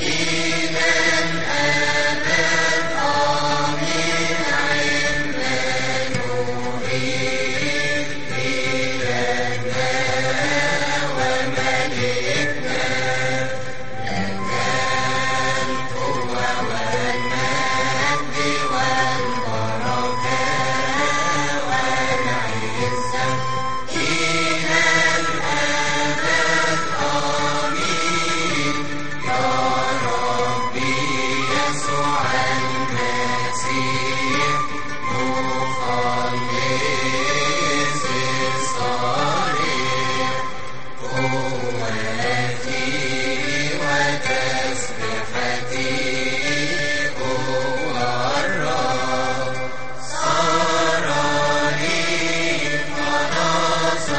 إيمان آمن